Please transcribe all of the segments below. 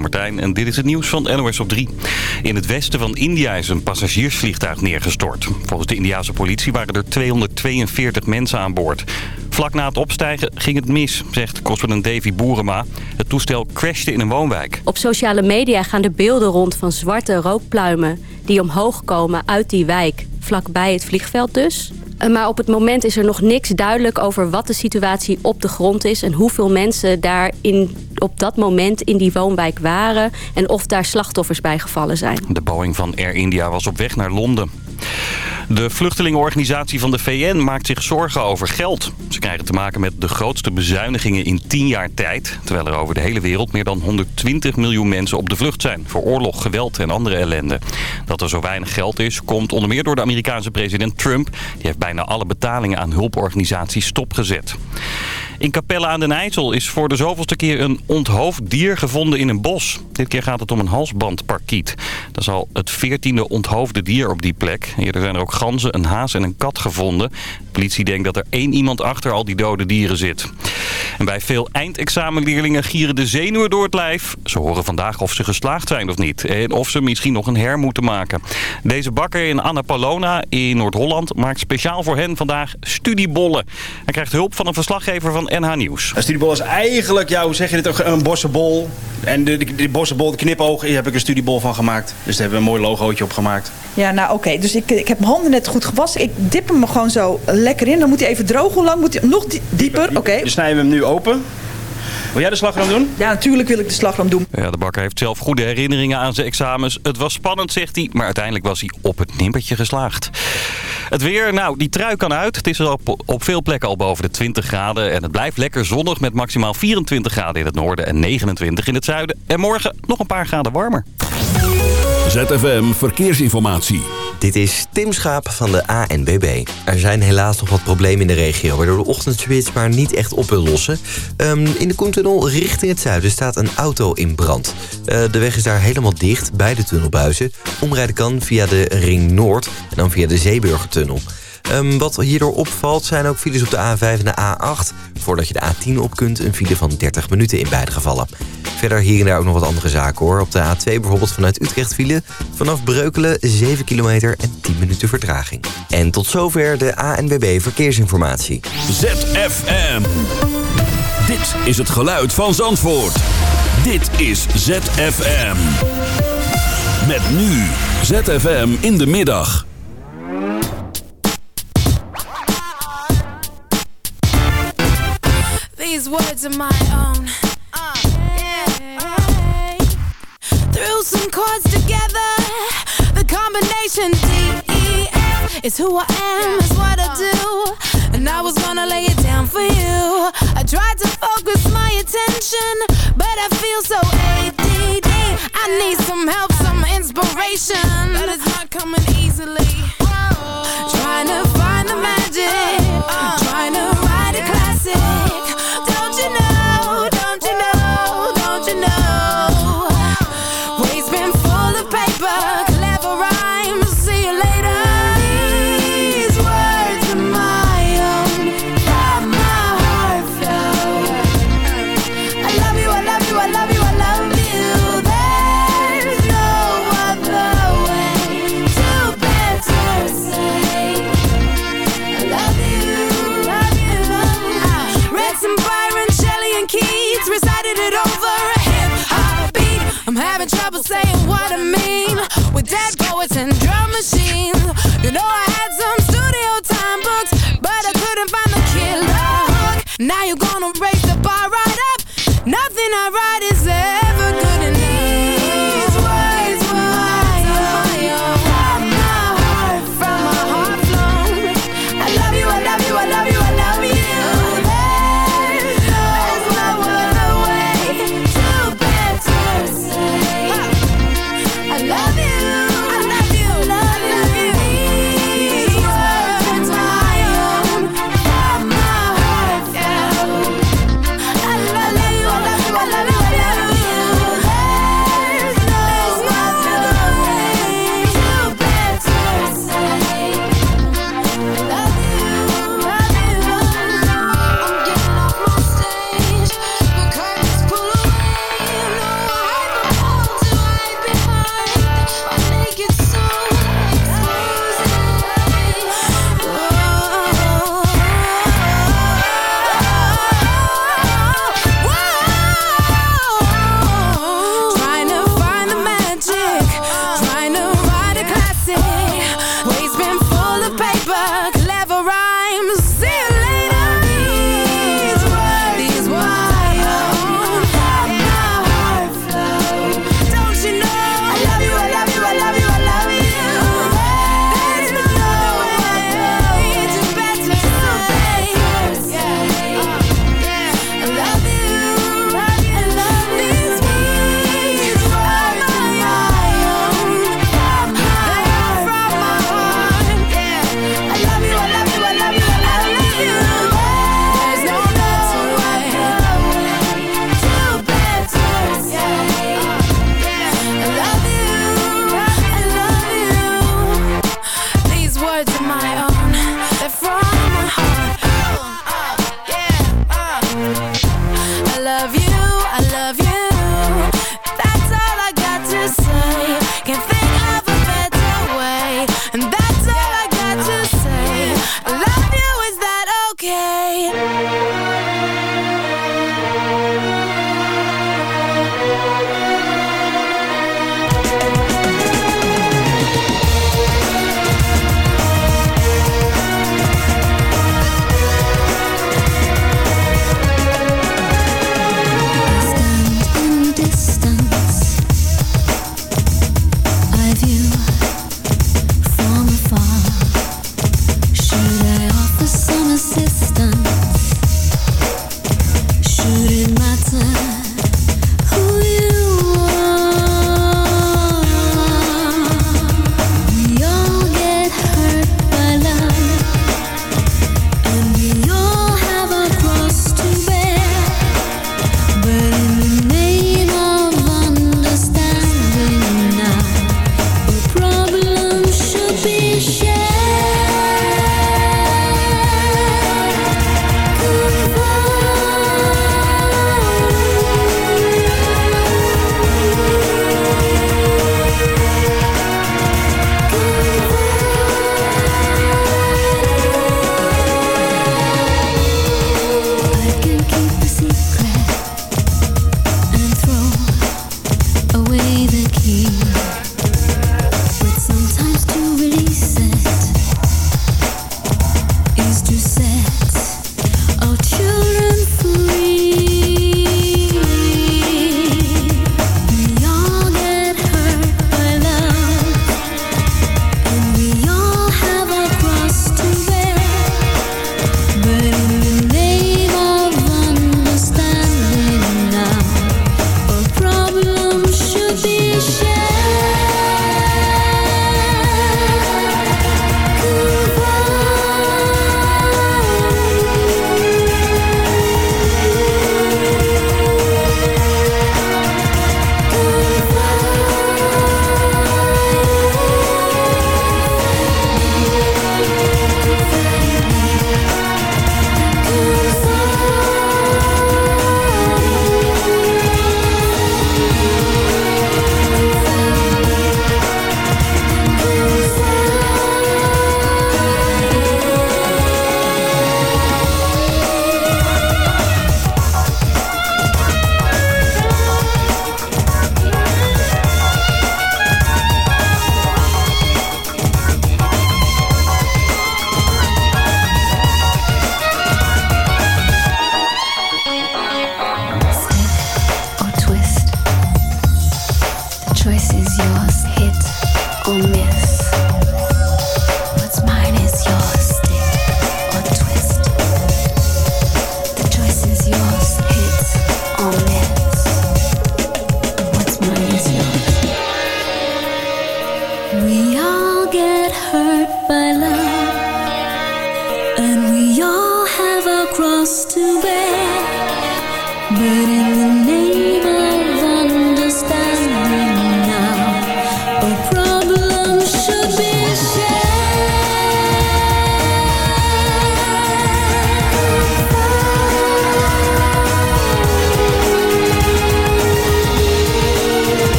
Martijn en dit is het nieuws van NOS op 3. In het westen van India is een passagiersvliegtuig neergestort. Volgens de Indiase politie waren er 242 mensen aan boord. Vlak na het opstijgen ging het mis, zegt correspondent Davy Boerema. Het toestel crashte in een woonwijk. Op sociale media gaan de beelden rond van zwarte rookpluimen... die omhoog komen uit die wijk, vlakbij het vliegveld dus. Eh, maar op het moment is er nog niks duidelijk over wat de situatie op de grond is... en hoeveel mensen daar in, op dat moment in die woonwijk waren... en of daar slachtoffers bij gevallen zijn. De Boeing van Air India was op weg naar Londen. De vluchtelingenorganisatie van de VN maakt zich zorgen over geld. Ze krijgen te maken met de grootste bezuinigingen in 10 jaar tijd. Terwijl er over de hele wereld meer dan 120 miljoen mensen op de vlucht zijn. Voor oorlog, geweld en andere ellende. Dat er zo weinig geld is, komt onder meer door de Amerikaanse president Trump. Die heeft bijna alle betalingen aan hulporganisaties stopgezet. In Capelle aan den IJssel is voor de zoveelste keer een onthoofd dier gevonden in een bos. Dit keer gaat het om een halsbandparkiet. Dat is al het veertiende onthoofde dier op die plek. Eerder zijn er ook ganzen, een haas en een kat gevonden. De politie denkt dat er één iemand achter al die dode dieren zit. En bij veel eindexamenleerlingen gieren de zenuwen door het lijf. Ze horen vandaag of ze geslaagd zijn of niet. En of ze misschien nog een her moeten maken. Deze bakker in Annapolona in Noord-Holland maakt speciaal voor hen vandaag studiebollen. Hij krijgt hulp van een verslaggever van NH Nieuws. Een studiebol is eigenlijk, ja, hoe zeg je dit ook, een bossenbol. En de, de, de bossenbol, de knipoog, hier heb ik een studiebol van gemaakt. Dus daar hebben we een mooi logootje op gemaakt. Ja, nou oké. Dus ik, ik heb mijn handen net goed gewassen. Ik dip hem gewoon zo lekker in. Dan moet hij even droog. Hoe lang moet hij? Nog dieper? Oké. Dus snijden we hem nu open. Wil jij de slagroom doen? Ja, natuurlijk wil ik de slagroom doen. Ja, de bakker heeft zelf goede herinneringen aan zijn examens. Het was spannend, zegt hij, maar uiteindelijk was hij op het nimmertje geslaagd. Het weer, nou, die trui kan uit. Het is op, op veel plekken al boven de 20 graden. En het blijft lekker zonnig met maximaal 24 graden in het noorden en 29 in het zuiden. En morgen nog een paar graden warmer. ZFM Verkeersinformatie. Dit is Tim Schaap van de ANBB. Er zijn helaas nog wat problemen in de regio... waardoor de ochtendspits maar niet echt op wil lossen. Um, in de Koentunnel richting het zuiden staat een auto in brand. Uh, de weg is daar helemaal dicht bij de tunnelbuizen. Omrijden kan via de Ring Noord en dan via de Zeeburgertunnel. Um, wat hierdoor opvalt zijn ook files op de A5 en de A8. Voordat je de A10 op kunt, een file van 30 minuten in beide gevallen. Verder hier en daar ook nog wat andere zaken hoor. Op de A2 bijvoorbeeld vanuit Utrecht file. Vanaf Breukelen 7 kilometer en 10 minuten vertraging. En tot zover de ANWB Verkeersinformatie. ZFM. Dit is het geluid van Zandvoort. Dit is ZFM. Met nu ZFM in de middag. These words are my own. Uh, yeah. Threw some chords together. The combination D E F is who I am, is what I do. And I was gonna lay it down for you. I tried to focus my attention, but I feel so ADD. I need some help, some inspiration, but it's not coming easily. Trying to find the magic, and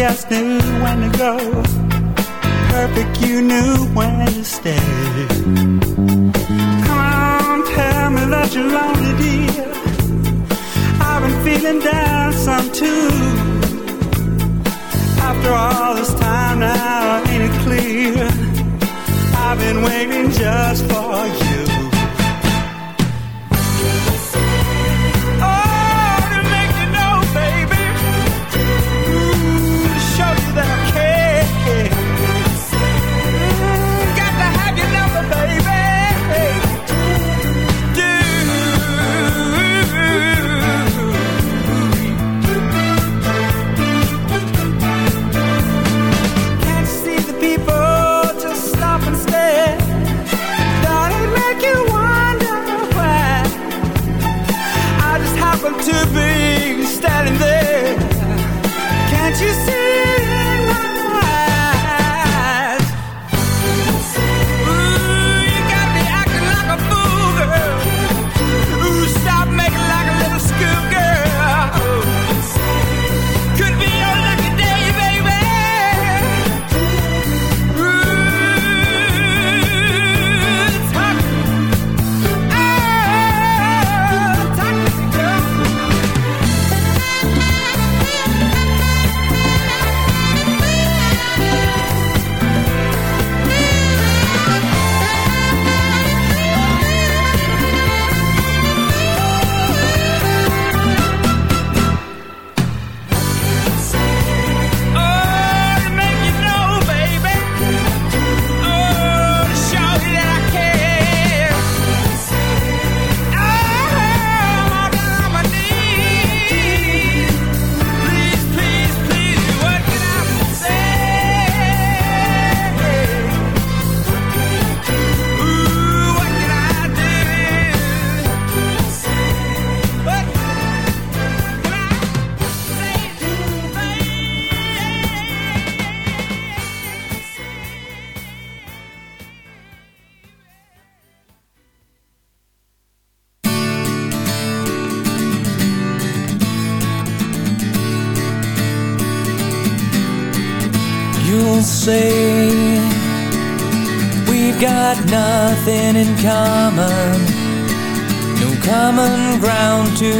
guess knew when to go.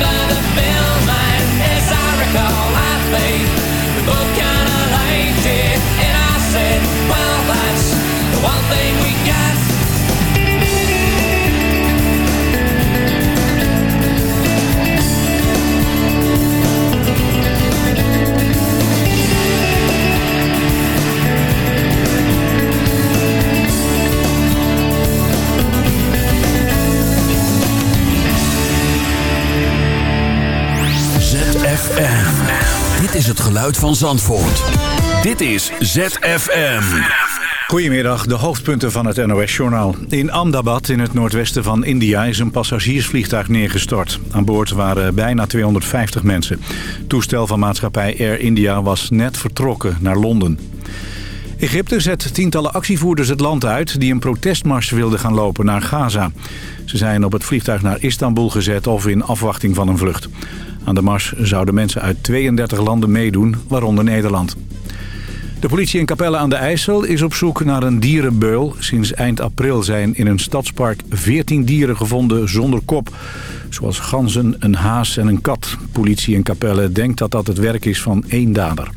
matter. Dit is het geluid van Zandvoort. Dit is ZFM. Goedemiddag, de hoofdpunten van het NOS-journaal. In Ahmedabad, in het noordwesten van India, is een passagiersvliegtuig neergestort. Aan boord waren bijna 250 mensen. Toestel van maatschappij Air India was net vertrokken naar Londen. Egypte zet tientallen actievoerders het land uit... die een protestmars wilden gaan lopen naar Gaza. Ze zijn op het vliegtuig naar Istanbul gezet of in afwachting van een vlucht. Aan de mars zouden mensen uit 32 landen meedoen, waaronder Nederland. De politie in Capelle aan de IJssel is op zoek naar een dierenbeul. Sinds eind april zijn in een stadspark 14 dieren gevonden zonder kop. Zoals ganzen, een haas en een kat. Politie in Capelle denkt dat dat het werk is van één dader.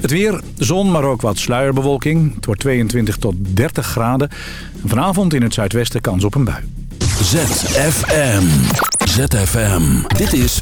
Het weer, zon, maar ook wat sluierbewolking. Het wordt 22 tot 30 graden. Vanavond in het zuidwesten kans op een bui. ZFM. ZFM. Dit is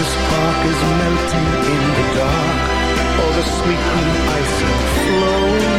MacArthur's Park is melting in the dark. All the sweet green icing flowing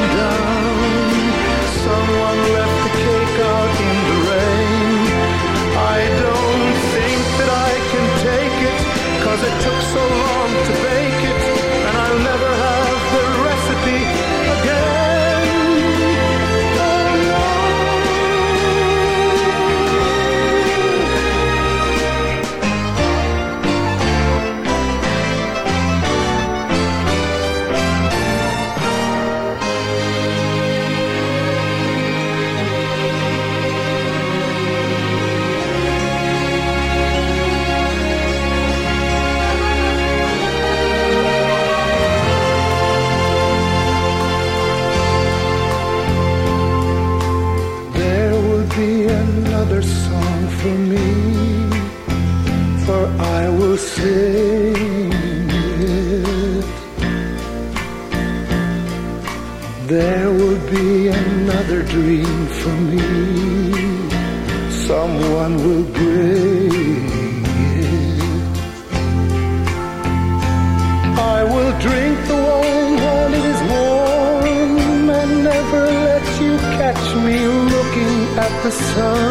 sun.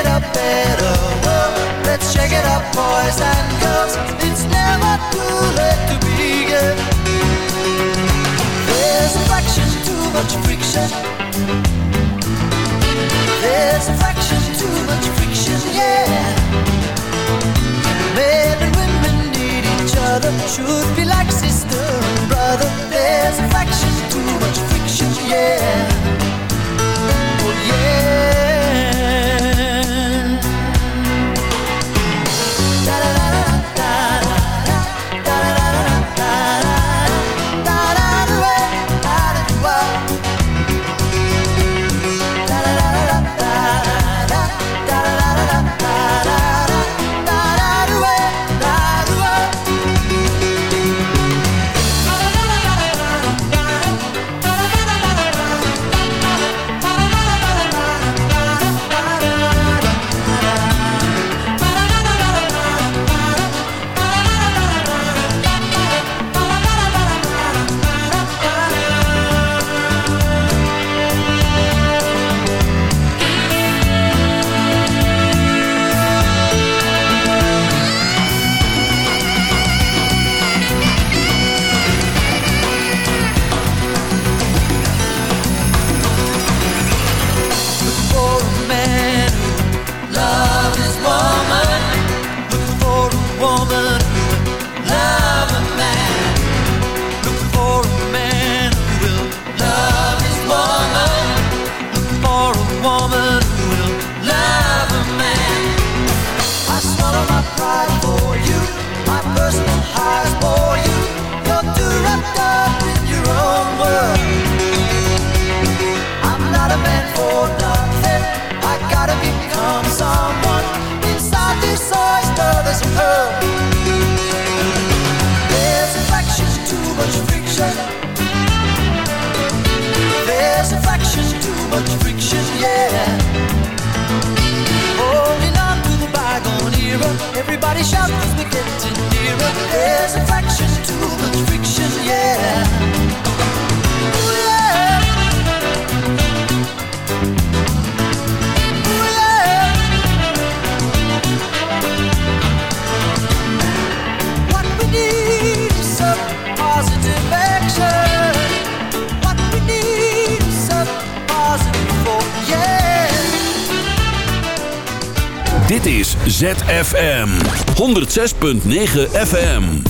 it up better. Whoa, let's shake it up boys and girls. It's never too late to begin. There's a fraction too much friction. There's a fraction too much friction, yeah. Men and women need each other. Should be like sister and brother. There's a fraction too much friction, yeah. Oh yeah. 106.9 FM.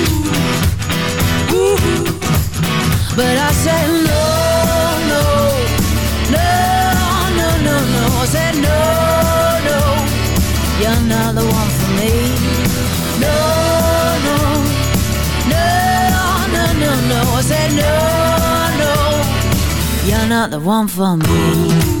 But I said no, no, no, no, no, no. I said no, no, you're not the one for me. No, no, no, no, no, no. I said no, no, you're not the one for me.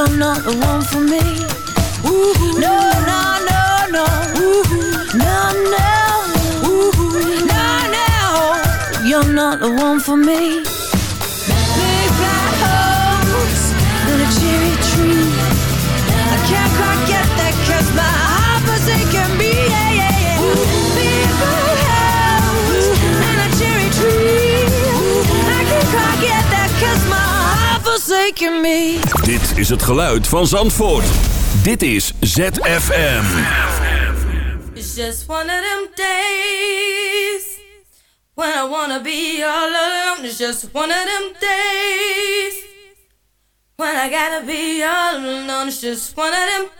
You're not the one for me. No, no, no, no, no, no, no, no, you're not the one for me. Big black house and a cherry forsaken me. Dit is het geluid van Zandvoort. Dit is ZFM. It's just one of them days when I wanna be all alone. It's just one of them days when I gotta be all alone. It's just one of them